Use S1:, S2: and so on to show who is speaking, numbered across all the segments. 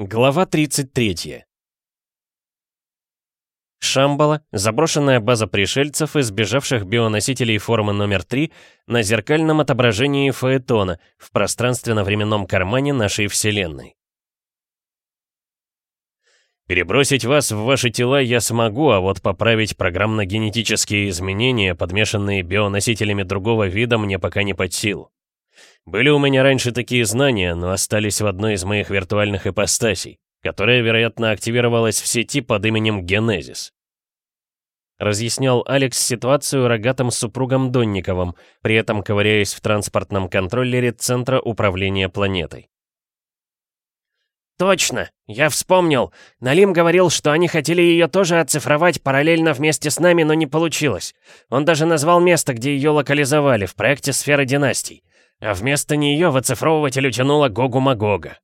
S1: Глава 33. Шамбала — заброшенная база пришельцев, избежавших бионосителей формы номер 3 на зеркальном отображении Фаэтона в пространственно-временном кармане нашей Вселенной. Перебросить вас в ваши тела я смогу, а вот поправить программно-генетические изменения, подмешанные бионосителями другого вида, мне пока не под силу. Были у меня раньше такие знания, но остались в одной из моих виртуальных ипостасей, которая, вероятно, активировалась в сети под именем Генезис. Разъяснял Алекс ситуацию рогатым супругом Донниковым, при этом ковыряясь в транспортном контроллере Центра управления планетой.
S2: «Точно! Я вспомнил! Налим говорил, что они хотели ее тоже оцифровать параллельно вместе с нами, но не получилось. Он даже назвал место, где ее локализовали, в проекте «Сфера династий» а вместо нее в оцифровыватель утянула Гогу-Магога.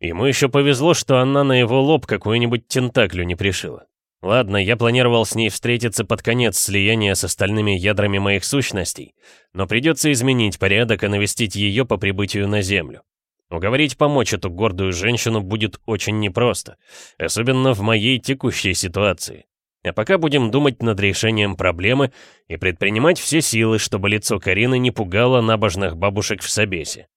S1: Ему еще повезло, что она на его лоб какую-нибудь тентаклю не пришила. Ладно, я планировал с ней встретиться под конец слияния с остальными ядрами моих сущностей, но придется изменить порядок и навестить ее по прибытию на Землю. Уговорить помочь эту гордую женщину будет очень непросто, особенно в моей текущей ситуации. А пока будем думать над решением проблемы и предпринимать все силы, чтобы лицо Карины не пугало набожных бабушек в Собесе.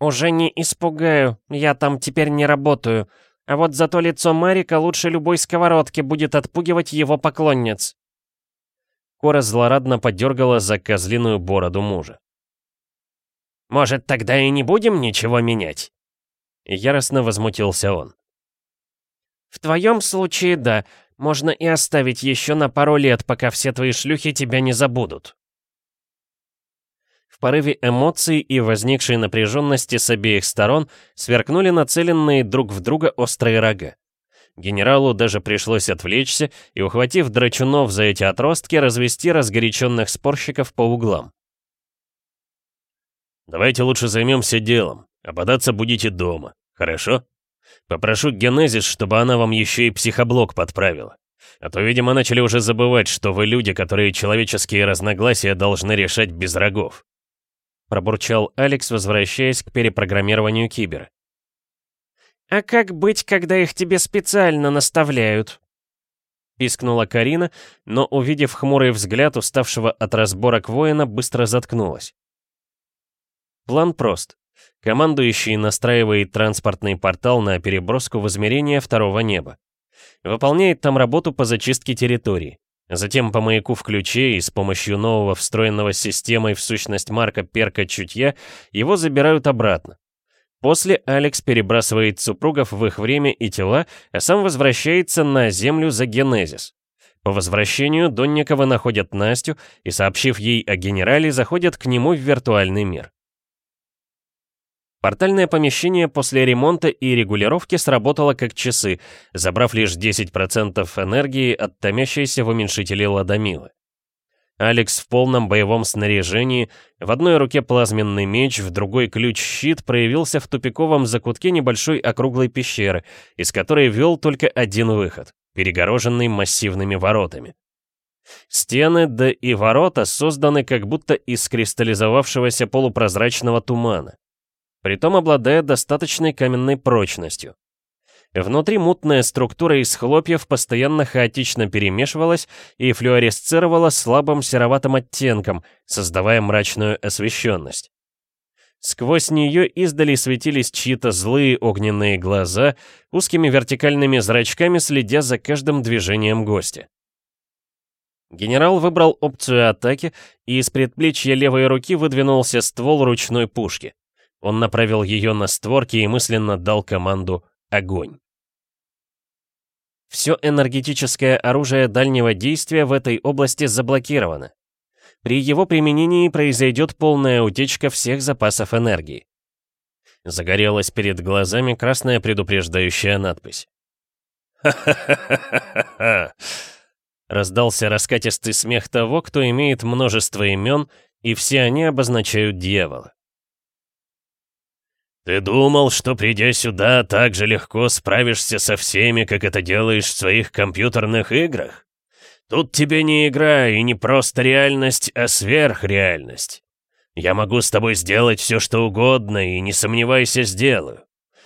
S2: «Уже не испугаю, я там теперь не работаю. А вот зато лицо Марика лучше любой сковородки будет отпугивать его поклонниц».
S1: Кора злорадно подергала за козлиную бороду мужа.
S2: «Может, тогда и не будем ничего менять?»
S1: Яростно возмутился он.
S2: «В твоем случае, да. Можно и оставить еще на пару лет, пока все твои шлюхи тебя не забудут».
S1: В порыве эмоций и возникшей напряженности с обеих сторон сверкнули нацеленные друг в друга острые рога. Генералу даже пришлось отвлечься и, ухватив драчунов за эти отростки, развести разгоряченных спорщиков по углам. «Давайте лучше займемся делом, а податься будете дома, хорошо?» Попрошу Генезис, чтобы она вам еще и психоблок подправила. А то, видимо, начали уже забывать, что вы люди, которые человеческие разногласия должны решать без рогов. Пробурчал Алекс, возвращаясь к перепрограммированию кибера.
S2: «А как быть, когда их тебе специально наставляют?»
S1: Пискнула Карина, но, увидев хмурый взгляд уставшего от разборок воина, быстро заткнулась. План прост. Командующий настраивает транспортный портал на переброску в измерение второго неба. Выполняет там работу по зачистке территории. Затем по маяку в ключе и с помощью нового встроенного системой в сущность Марка Перка чутья его забирают обратно. После Алекс перебрасывает супругов в их время и тела, а сам возвращается на Землю за Генезис. По возвращению Донниковы находят Настю и, сообщив ей о генерале, заходят к нему в виртуальный мир. Портальное помещение после ремонта и регулировки сработало как часы, забрав лишь 10% энергии от томящейся в уменьшителе ладомилы. Алекс в полном боевом снаряжении, в одной руке плазменный меч, в другой ключ-щит проявился в тупиковом закутке небольшой округлой пещеры, из которой вел только один выход, перегороженный массивными воротами. Стены, да и ворота созданы как будто из кристаллизовавшегося полупрозрачного тумана притом обладая достаточной каменной прочностью. Внутри мутная структура из хлопьев постоянно хаотично перемешивалась и флюоресцировала слабым сероватым оттенком, создавая мрачную освещенность. Сквозь нее издали светились чьи-то злые огненные глаза, узкими вертикальными зрачками следя за каждым движением гостя. Генерал выбрал опцию атаки, и из предплечья левой руки выдвинулся ствол ручной пушки. Он направил ее на створки и мысленно дал команду «Огонь». Все энергетическое оружие дальнего действия в этой области заблокировано. При его применении произойдет полная утечка всех запасов энергии. Загорелась перед глазами красная предупреждающая надпись. «Ха-ха-ха-ха-ха!» Раздался раскатистый смех того, кто имеет множество имен, и все они обозначают дьявола. «Ты думал, что придя сюда, так же легко справишься со всеми, как это делаешь в своих компьютерных играх? Тут тебе не игра и не просто реальность, а сверхреальность. Я могу с тобой сделать все, что угодно, и не сомневайся, сделаю.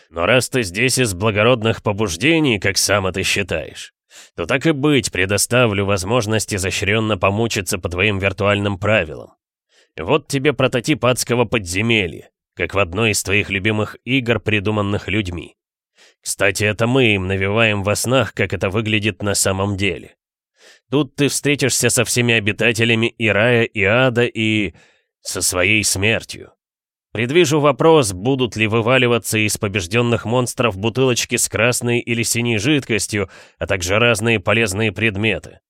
S1: Но раз ты здесь из благородных побуждений, как сам это считаешь, то так и быть, предоставлю возможность изощренно помучиться по твоим виртуальным правилам. Вот тебе прототип адского подземелья, как в одной из твоих любимых игр, придуманных людьми. Кстати, это мы им навеваем во снах, как это выглядит на самом деле. Тут ты встретишься со всеми обитателями и рая, и ада, и... со своей смертью. Предвижу вопрос, будут ли вываливаться из побежденных монстров бутылочки с красной или синей жидкостью, а также разные полезные предметы.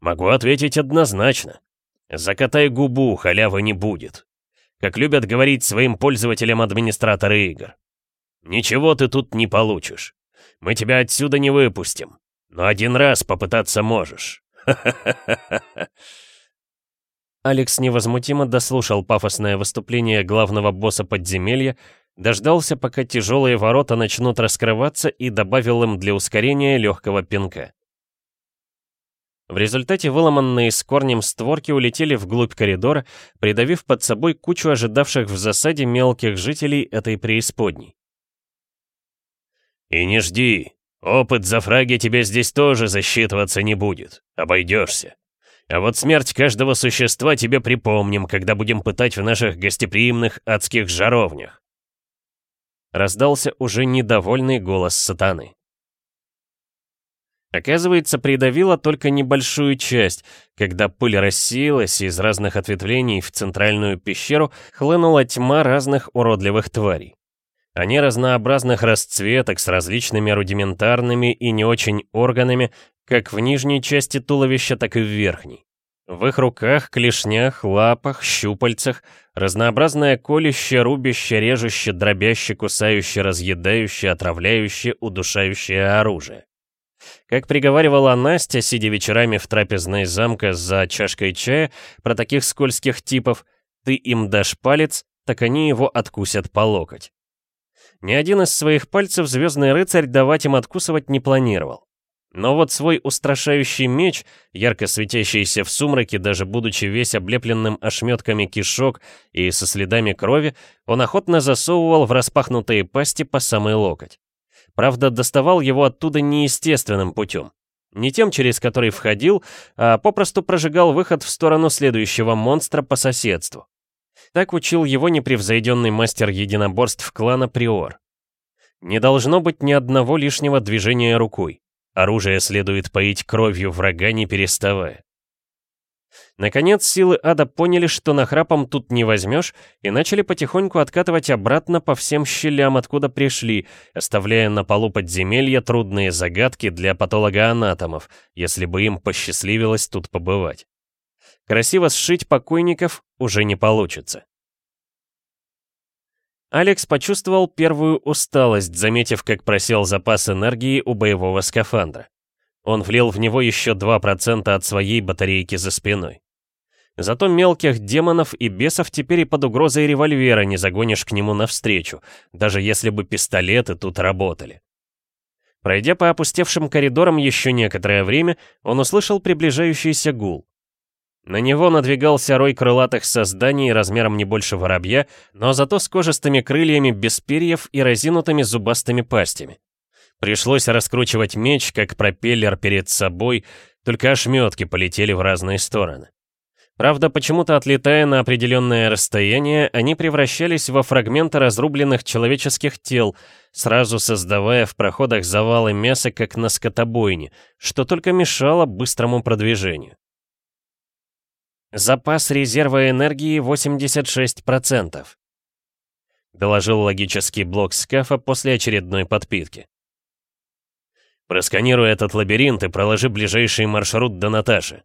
S1: Могу ответить однозначно. Закатай губу, халявы не будет. Как любят говорить своим пользователям администраторы игр. Ничего ты тут не получишь. Мы тебя отсюда не выпустим. Но один раз попытаться можешь.
S2: Алекс невозмутимо дослушал пафосное выступление главного босса подземелья, дождался, пока тяжелые ворота начнут раскрываться и добавил им для ускорения легкого пинка. В результате выломанные с корнем створки улетели вглубь коридора, придавив под собой кучу ожидавших в засаде мелких жителей этой преисподней.
S1: «И не жди, опыт за фраги тебе здесь тоже засчитываться не будет, обойдешься», а вот смерть каждого существа тебе припомним, когда будем пытать в наших гостеприимных адских жаровнях.
S2: Раздался уже недовольный голос сатаны. Оказывается, придавило только небольшую часть, когда пыль рассеялась, из разных ответвлений в центральную пещеру хлынула тьма разных уродливых тварей. Они разнообразных расцветок с различными рудиментарными и не очень органами, как в нижней части туловища, так и в верхней. В их руках, клешнях, лапах, щупальцах разнообразное колюще, рубяще, режуще, дробяще, кусающее, разъедающее, отравляющее, удушающее оружие. Как приговаривала Настя, сидя вечерами в трапезной замка за чашкой чая, про таких скользких типов «ты им дашь палец, так они его откусят по локоть». Ни один из своих пальцев Звездный рыцарь давать им откусывать не планировал. Но вот свой устрашающий меч, ярко светящийся в сумраке, даже будучи весь облепленным ошметками кишок и со следами крови, он охотно засовывал в распахнутые пасти по самый локоть. Правда, доставал его оттуда неестественным путем. Не тем, через который входил, а попросту прожигал выход в сторону следующего монстра по соседству. Так учил его непревзойденный мастер единоборств клана Приор. Не должно быть ни одного лишнего движения рукой. Оружие следует поить кровью врага, не переставая. Наконец, силы ада поняли, что нахрапом тут не возьмешь, и начали потихоньку откатывать обратно по всем щелям, откуда пришли, оставляя на полу подземелья трудные загадки для патологоанатомов, если бы им посчастливилось тут побывать. Красиво сшить покойников уже не получится. Алекс почувствовал первую усталость, заметив, как просел запас энергии у боевого скафандра. Он влил в него еще 2% от своей батарейки за спиной. Зато мелких демонов и бесов теперь и под угрозой револьвера не загонишь к нему навстречу, даже если бы пистолеты тут работали. Пройдя по опустевшим коридорам еще некоторое время, он услышал приближающийся гул. На него надвигался рой крылатых созданий размером не больше воробья, но зато с кожистыми крыльями без перьев и разинутыми зубастыми пастями. Пришлось раскручивать меч, как пропеллер перед собой, только ошметки полетели в разные стороны. Правда, почему-то отлетая на определенное расстояние, они превращались во фрагменты разрубленных человеческих тел, сразу создавая в проходах завалы мяса, как на скотобойне, что только мешало быстрому продвижению. Запас резерва энергии 86%. Доложил логический блок скафа после очередной подпитки.
S1: Просканируй этот лабиринт и проложи ближайший маршрут до Наташи.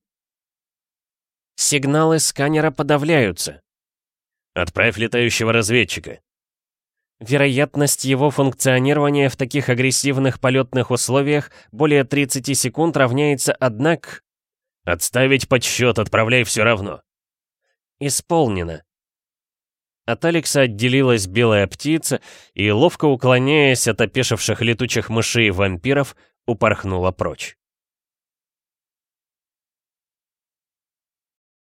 S2: Сигналы сканера подавляются.
S1: Отправь летающего разведчика.
S2: Вероятность его функционирования в таких агрессивных полетных условиях более 30 секунд равняется, однако,
S1: «Отставить подсчет, отправляй все равно».
S2: «Исполнено». От Алекса отделилась белая птица и, ловко уклоняясь от опешивших летучих мышей вампиров, упорхнула прочь.